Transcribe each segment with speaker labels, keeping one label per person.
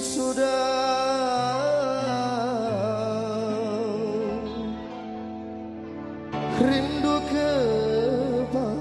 Speaker 1: sudah rindu kepadamu.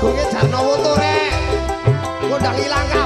Speaker 1: Lagu
Speaker 2: iki
Speaker 1: jan nowo to, Rek. Kondang ilang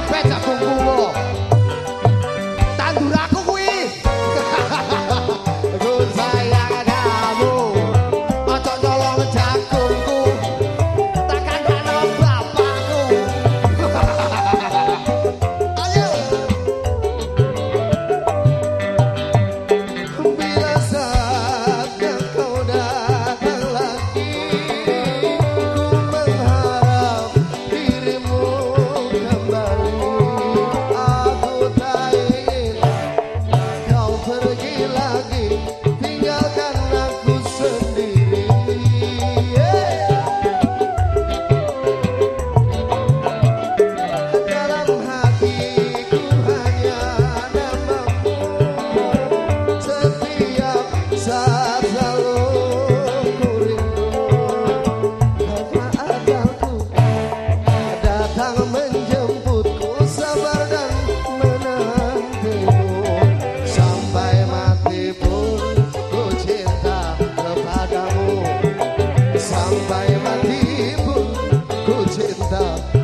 Speaker 1: Stop.